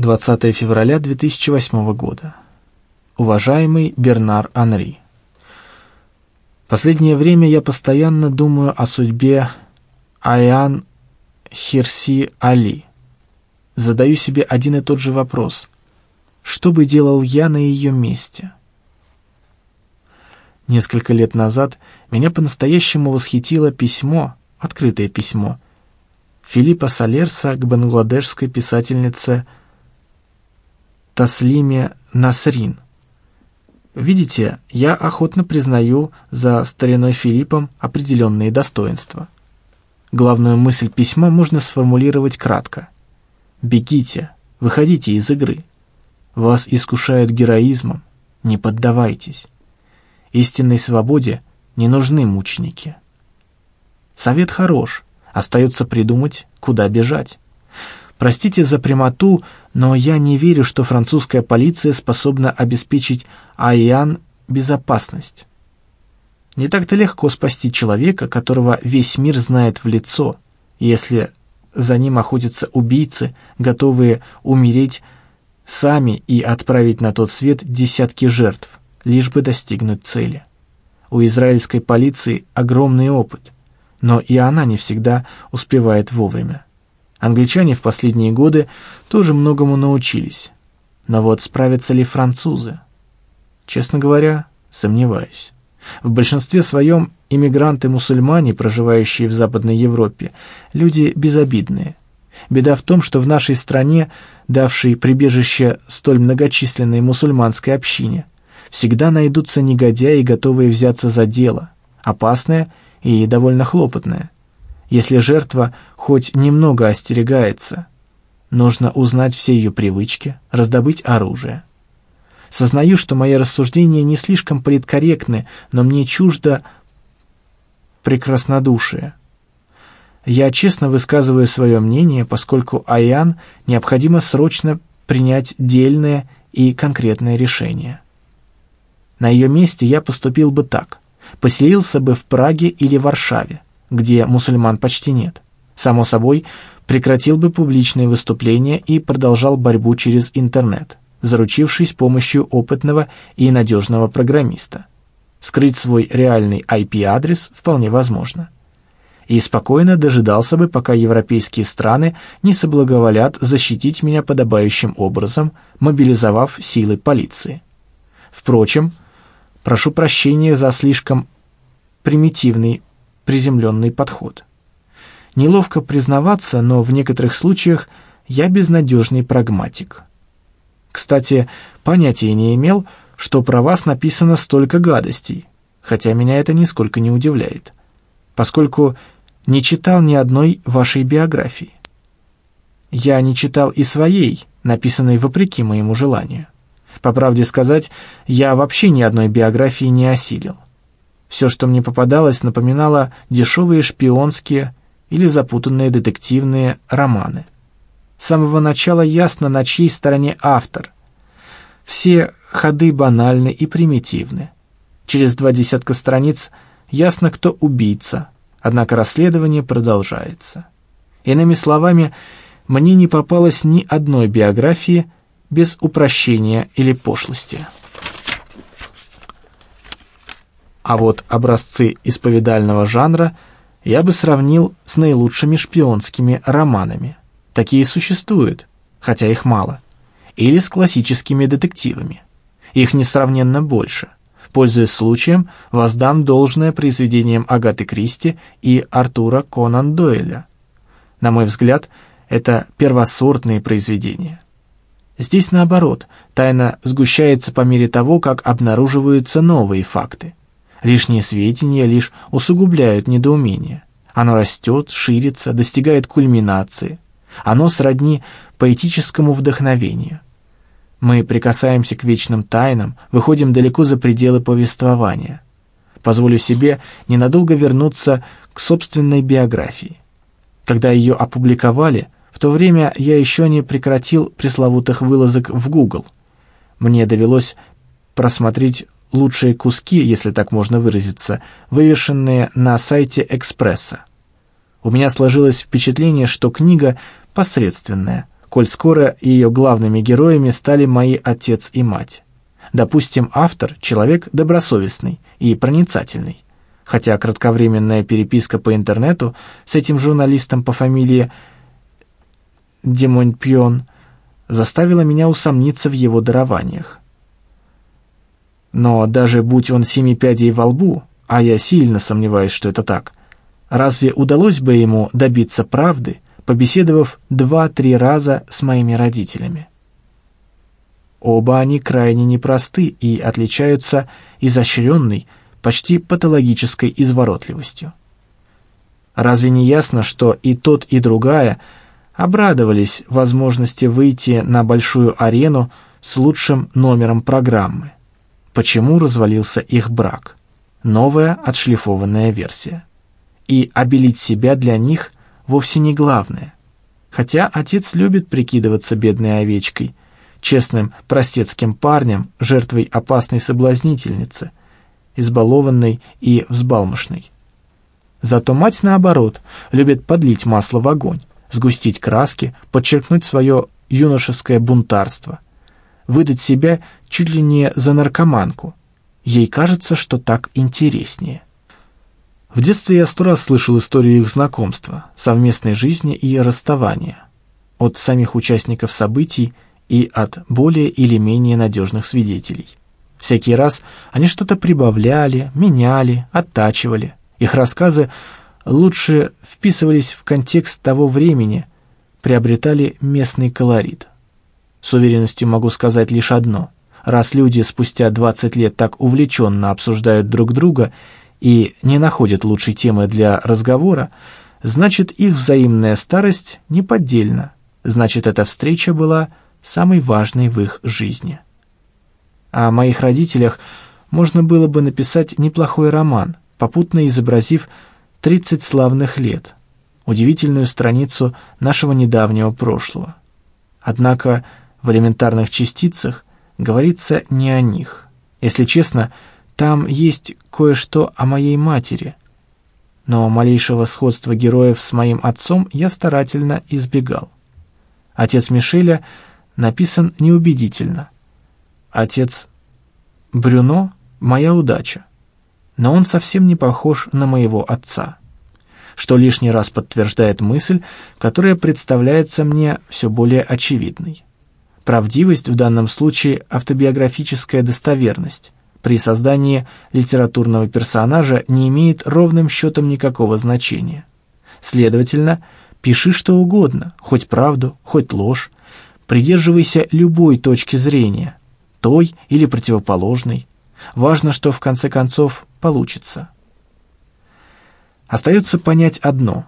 20 февраля 2008 года. Уважаемый Бернар Анри, Последнее время я постоянно думаю о судьбе Аян Хирси Али. Задаю себе один и тот же вопрос. Что бы делал я на ее месте? Несколько лет назад меня по-настоящему восхитило письмо, открытое письмо, Филиппа Салерса к бангладешской писательнице Таслиме Насрин. Видите, я охотно признаю за стариной Филиппом определенные достоинства. Главную мысль письма можно сформулировать кратко. «Бегите, выходите из игры. Вас искушают героизмом, не поддавайтесь. Истинной свободе не нужны мученики. Совет хорош, остается придумать, куда бежать. Простите за прямоту, но я не верю, что французская полиция способна обеспечить Айян безопасность. Не так-то легко спасти человека, которого весь мир знает в лицо, если за ним охотятся убийцы, готовые умереть сами и отправить на тот свет десятки жертв лишь бы достигнуть цели. У израильской полиции огромный опыт, но и она не всегда успевает вовремя. Англичане в последние годы тоже многому научились. Но вот справятся ли французы? Честно говоря, сомневаюсь. В большинстве своем иммигранты-мусульмане, проживающие в Западной Европе, люди безобидные. Беда в том, что в нашей стране, давшей прибежище столь многочисленной мусульманской общине, всегда найдутся негодяи, готовые взяться за дело, опасное и довольно хлопотное. Если жертва хоть немного остерегается, нужно узнать все ее привычки, раздобыть оружие. Сознаю, что мои рассуждения не слишком политкорректны, но мне чуждо прекраснодушие. Я честно высказываю свое мнение, поскольку Аян необходимо срочно принять дельное и конкретное решение. На ее месте я поступил бы так. Поселился бы в Праге или Варшаве, где мусульман почти нет. Само собой, прекратил бы публичные выступления и продолжал борьбу через интернет, заручившись помощью опытного и надежного программиста. Скрыть свой реальный IP-адрес вполне возможно. И спокойно дожидался бы, пока европейские страны не соблаговолят защитить меня подобающим образом, мобилизовав силы полиции. Впрочем, Прошу прощения за слишком примитивный, приземленный подход. Неловко признаваться, но в некоторых случаях я безнадежный прагматик. Кстати, понятия не имел, что про вас написано столько гадостей, хотя меня это нисколько не удивляет, поскольку не читал ни одной вашей биографии. Я не читал и своей, написанной вопреки моему желанию. По правде сказать, я вообще ни одной биографии не осилил. Все, что мне попадалось, напоминало дешевые шпионские или запутанные детективные романы. С самого начала ясно, на чьей стороне автор. Все ходы банальны и примитивны. Через два десятка страниц ясно, кто убийца, однако расследование продолжается. Иными словами, мне не попалось ни одной биографии, без упрощения или пошлости. А вот образцы исповедального жанра я бы сравнил с наилучшими шпионскими романами. Такие существуют, хотя их мало. Или с классическими детективами. Их несравненно больше. Пользуясь случаем, воздам должное произведениям Агаты Кристи и Артура Конан Дойля. На мой взгляд, это первосортные произведения. Здесь наоборот, тайна сгущается по мере того, как обнаруживаются новые факты. Лишние сведения лишь усугубляют недоумение. Оно растет, ширится, достигает кульминации. Оно сродни поэтическому вдохновению. Мы прикасаемся к вечным тайнам, выходим далеко за пределы повествования. Позволю себе ненадолго вернуться к собственной биографии. Когда ее опубликовали – в то время я еще не прекратил пресловутых вылазок в Google. Мне довелось просмотреть лучшие куски, если так можно выразиться, вывешенные на сайте «Экспресса». У меня сложилось впечатление, что книга посредственная, коль скоро ее главными героями стали мои отец и мать. Допустим, автор — человек добросовестный и проницательный. Хотя кратковременная переписка по интернету с этим журналистом по фамилии Демонпьон заставила меня усомниться в его дарованиях. Но даже будь он семи пядей во лбу, а я сильно сомневаюсь, что это так, разве удалось бы ему добиться правды, побеседовав два-три раза с моими родителями? Оба они крайне непросты и отличаются изощренной, почти патологической изворотливостью. Разве не ясно, что и тот, и другая обрадовались возможности выйти на большую арену с лучшим номером программы? Почему развалился их брак. Новая отшлифованная версия. И обелить себя для них вовсе не главное. Хотя отец любит прикидываться бедной овечкой, честным простецким парнем, жертвой опасной соблазнительницы, избалованной и взбалмошной. Зато мать, наоборот, любит подлить масло в огонь, сгустить краски, подчеркнуть свое юношеское бунтарство – выдать себя чуть ли не за наркоманку. Ей кажется, что так интереснее. В детстве я сто раз слышал историю их знакомства, совместной жизни и расставания. От самих участников событий и от более или менее надежных свидетелей. Всякий раз они что-то прибавляли, меняли, оттачивали. Их рассказы лучше вписывались в контекст того времени, приобретали местный колорит. С уверенностью могу сказать лишь одно. Раз люди спустя 20 лет так увлеченно обсуждают друг друга и не находят лучшей темы для разговора, значит, их взаимная старость неподдельна. Значит, эта встреча была самой важной в их жизни. О моих родителях можно было бы написать неплохой роман, попутно изобразив 30 славных лет, удивительную страницу нашего недавнего прошлого. Однако в элементарных частицах говорится не о них. Если честно, там есть кое-что о моей матери. Но малейшего сходства героев с моим отцом я старательно избегал. Отец Мишеля написан неубедительно. Отец Брюно — моя удача. Но он совсем не похож на моего отца что лишний раз подтверждает мысль, которая представляется мне все более очевидной. Правдивость в данном случае автобиографическая достоверность. При создании литературного персонажа не имеет ровным счетом никакого значения. Следовательно, пиши что угодно, хоть правду, хоть ложь. Придерживайся любой точки зрения, той или противоположной. Важно, что в конце концов получится. Остается понять одно,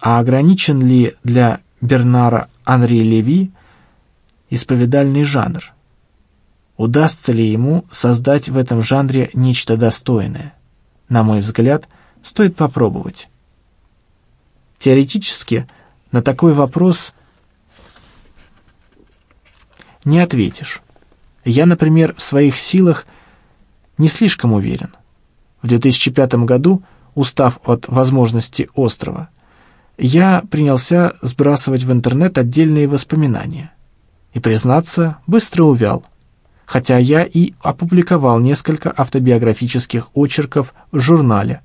а ограничен ли для Бернара Анри Леви исповедальный жанр. Удастся ли ему создать в этом жанре нечто достойное? На мой взгляд, стоит попробовать. Теоретически на такой вопрос не ответишь. Я, например, в своих силах не слишком уверен. В 2005 году, устав от возможности острова, я принялся сбрасывать в интернет отдельные воспоминания – и, признаться, быстро увял. Хотя я и опубликовал несколько автобиографических очерков в журнале,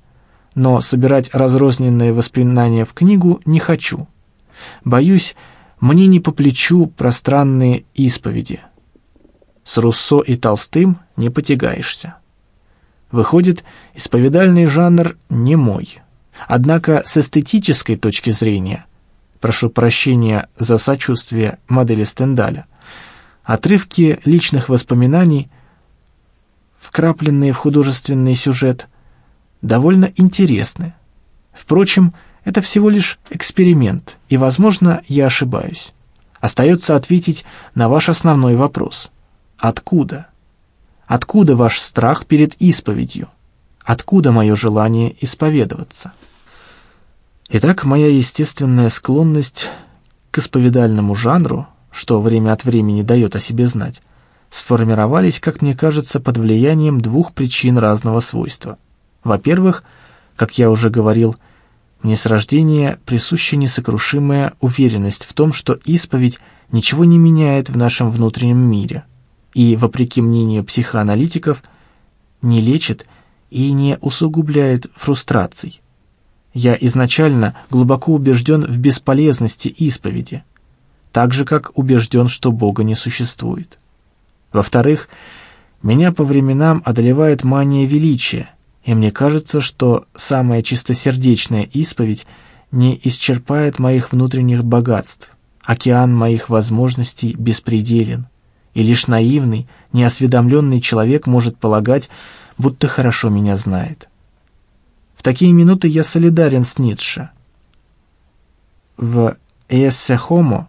но собирать разрозненные воспоминания в книгу не хочу. Боюсь, мне не по плечу пространные исповеди. С Руссо и Толстым не потягаешься. Выходит, исповедальный жанр не мой. Однако с эстетической точки зрения прошу прощения за сочувствие модели Стендаля, отрывки личных воспоминаний, вкрапленные в художественный сюжет, довольно интересны. Впрочем, это всего лишь эксперимент, и, возможно, я ошибаюсь. Остается ответить на ваш основной вопрос. Откуда? Откуда ваш страх перед исповедью? Откуда мое желание исповедоваться? Итак, моя естественная склонность к исповедальному жанру, что время от времени дает о себе знать, сформировались, как мне кажется, под влиянием двух причин разного свойства. Во-первых, как я уже говорил, мне с рождения присуща несокрушимая уверенность в том, что исповедь ничего не меняет в нашем внутреннем мире и, вопреки мнению психоаналитиков, не лечит и не усугубляет фрустраций. Я изначально глубоко убежден в бесполезности исповеди, так же, как убежден, что Бога не существует. Во-вторых, меня по временам одолевает мания величия, и мне кажется, что самая чистосердечная исповедь не исчерпает моих внутренних богатств. Океан моих возможностей беспределен, и лишь наивный, неосведомленный человек может полагать, будто хорошо меня знает. В такие минуты я солидарен с Ницше. В «Эссе Хомо»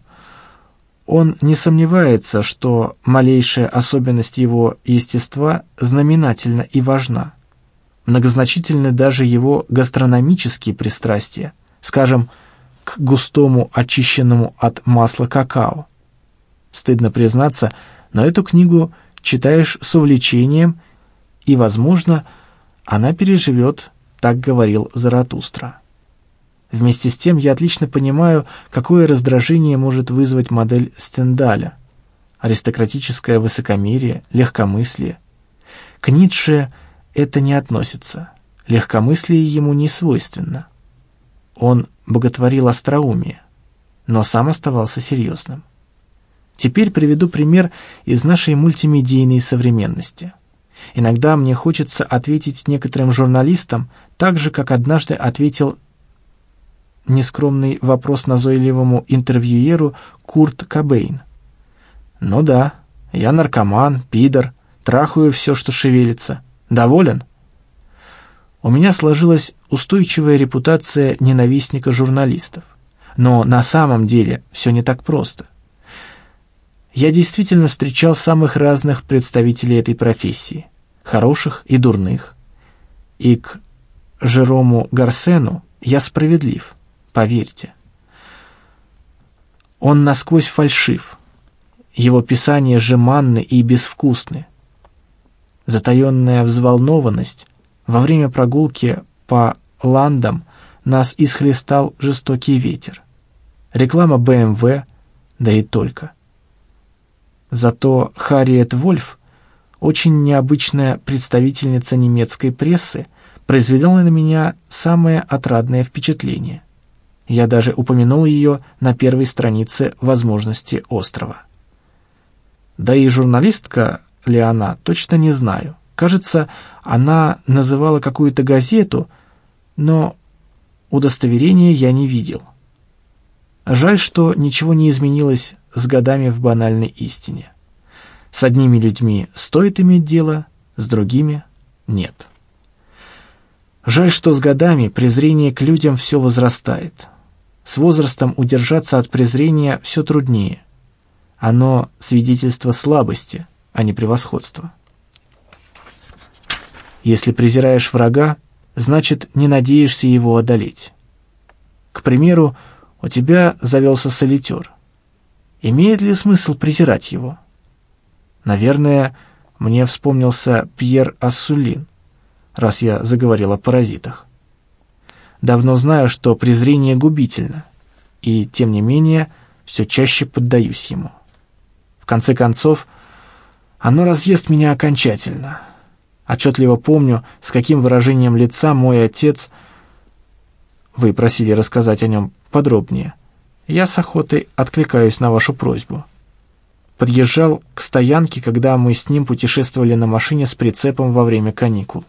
он не сомневается, что малейшая особенность его естества знаменательна и важна. Многозначительны даже его гастрономические пристрастия, скажем, к густому, очищенному от масла какао. Стыдно признаться, но эту книгу читаешь с увлечением, и, возможно, она переживет так говорил Заратустра. Вместе с тем я отлично понимаю, какое раздражение может вызвать модель Стендаля. Аристократическое высокомерие, легкомыслие. К Ницше это не относится. Легкомыслие ему не свойственно. Он боготворил остроумие, но сам оставался серьезным. Теперь приведу пример из нашей мультимедийной современности – Иногда мне хочется ответить некоторым журналистам так же, как однажды ответил нескромный вопрос назойливому интервьюеру Курт Кобейн. «Ну да, я наркоман, пидор, трахаю все, что шевелится. Доволен?» У меня сложилась устойчивая репутация ненавистника журналистов. Но на самом деле все не так просто. Я действительно встречал самых разных представителей этой профессии хороших и дурных. И к Жерому Гарсену я справедлив, поверьте. Он насквозь фальшив, его писания жеманны и безвкусны. Затаенная взволнованность во время прогулки по ландам нас исхлестал жестокий ветер. Реклама БМВ, да и только. Зато Харриет Вольф очень необычная представительница немецкой прессы, произвела на меня самое отрадное впечатление. Я даже упомянул ее на первой странице «Возможности острова». Да и журналистка ли она, точно не знаю. Кажется, она называла какую-то газету, но удостоверения я не видел. Жаль, что ничего не изменилось с годами в банальной истине. С одними людьми стоит иметь дело, с другими — нет. Жаль, что с годами презрение к людям все возрастает. С возрастом удержаться от презрения все труднее. Оно свидетельство слабости, а не превосходства. Если презираешь врага, значит, не надеешься его одолеть. К примеру, у тебя завелся солитер. Имеет ли смысл презирать его? Наверное, мне вспомнился Пьер Ассулин, раз я заговорил о паразитах. Давно знаю, что презрение губительно, и, тем не менее, все чаще поддаюсь ему. В конце концов, оно разъест меня окончательно. Отчетливо помню, с каким выражением лица мой отец... Вы просили рассказать о нем подробнее. Я с охотой откликаюсь на вашу просьбу подъезжал к стоянке, когда мы с ним путешествовали на машине с прицепом во время каникул.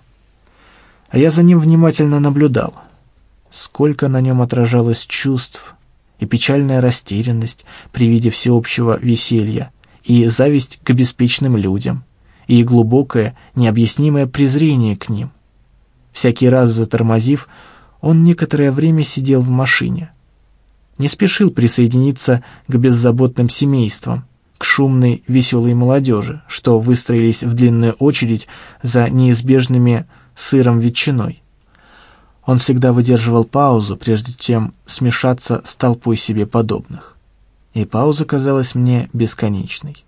А я за ним внимательно наблюдал. Сколько на нем отражалось чувств, и печальная растерянность при виде всеобщего веселья, и зависть к обеспеченным людям, и глубокое, необъяснимое презрение к ним. Всякий раз затормозив, он некоторое время сидел в машине. Не спешил присоединиться к беззаботным семействам, к шумной, веселой молодежи, что выстроились в длинную очередь за неизбежными сыром ветчиной. Он всегда выдерживал паузу, прежде чем смешаться с толпой себе подобных. И пауза казалась мне бесконечной.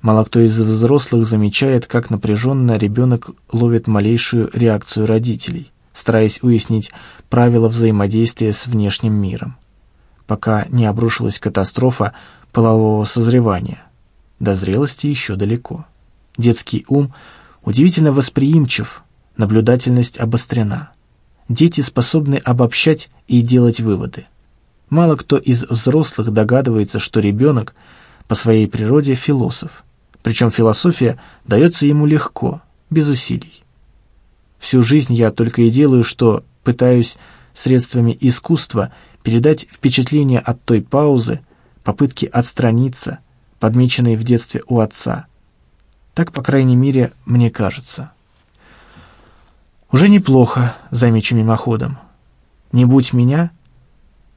Мало кто из взрослых замечает, как напряженно ребенок ловит малейшую реакцию родителей, стараясь уяснить правила взаимодействия с внешним миром. Пока не обрушилась катастрофа, полового созревания. До зрелости еще далеко. Детский ум удивительно восприимчив, наблюдательность обострена. Дети способны обобщать и делать выводы. Мало кто из взрослых догадывается, что ребенок по своей природе философ. Причем философия дается ему легко, без усилий. Всю жизнь я только и делаю, что пытаюсь средствами искусства передать впечатление от той паузы, попытки отстраниться, подмеченной в детстве у отца. Так, по крайней мере, мне кажется. Уже неплохо, замечу мимоходом. Не будь меня,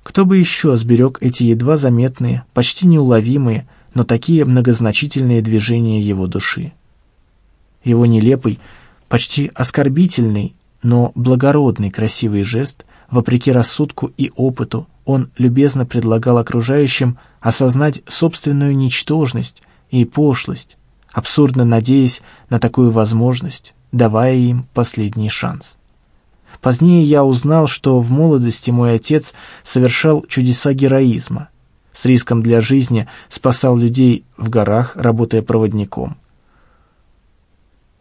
кто бы еще сберег эти едва заметные, почти неуловимые, но такие многозначительные движения его души. Его нелепый, почти оскорбительный, но благородный красивый жест, вопреки рассудку и опыту, он любезно предлагал окружающим осознать собственную ничтожность и пошлость, абсурдно надеясь на такую возможность, давая им последний шанс. Позднее я узнал, что в молодости мой отец совершал чудеса героизма, с риском для жизни спасал людей в горах, работая проводником.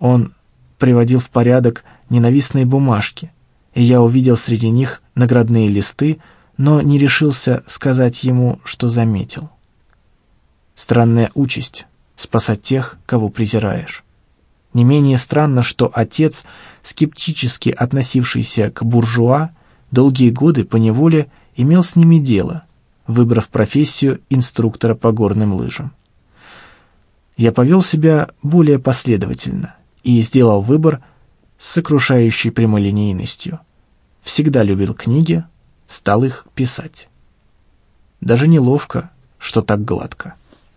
Он приводил в порядок ненавистные бумажки, и я увидел среди них наградные листы, но не решился сказать ему, что заметил. Странная участь — спасать тех, кого презираешь. Не менее странно, что отец, скептически относившийся к буржуа, долгие годы поневоле имел с ними дело — выбрав профессию инструктора по горным лыжам. Я повел себя более последовательно и сделал выбор с сокрушающей прямолинейностью. Всегда любил книги, стал их писать. Даже неловко, что так гладко.